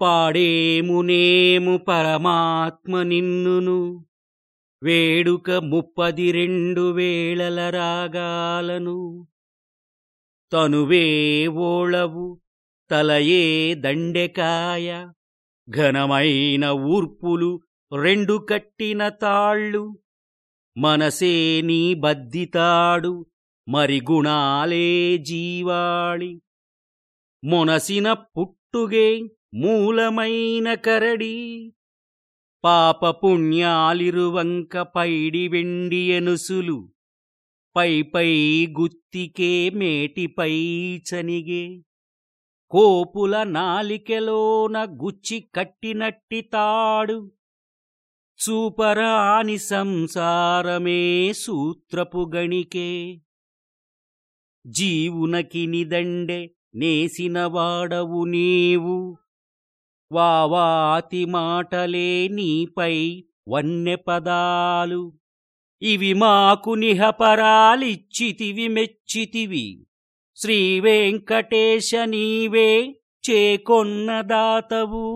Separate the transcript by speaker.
Speaker 1: పాడేమునేము పరమాత్మ నిన్నును? వేడుక ముప్పది రెండు వేళల రాగాలను. తనువే ఓళవు తలయే దండెకాయ ఘనమైన ఊర్పులు రెండు కట్టిన తాళ్ళు. మనసే నీ బద్దితాడు మరి గుణాలే జీవాళి. మొనసిన పుట్టుగే మూలమైన కరడి. పాప పుణ్యాలిరువంక పైడి వెండి ఎనుసులు. పై పై గుత్తికే మేటిపై చనిగే. కోపుల నాలికెలోన గుచ్చి కట్టినట్టి తాడు. చూపరాని సంసారమే సూత్రపు గణికే. జీవునకి నిదండె నేసినవాడవు నీవు. వావాతి మాటలే నీపై వన్నె పదాలు ఇవి మాకు నిహపరాలిచ్చితివి మెచ్చితివి. శ్రీ వెంకటేశ నీవే చేకొన్నదాతవు.